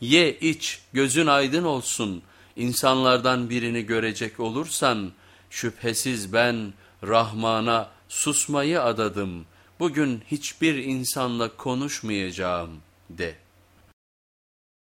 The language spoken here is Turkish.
Ye iç gözün aydın olsun insanlardan birini görecek olursan şüphesiz ben Rahman'a susmayı adadım bugün hiçbir insanla konuşmayacağım de.''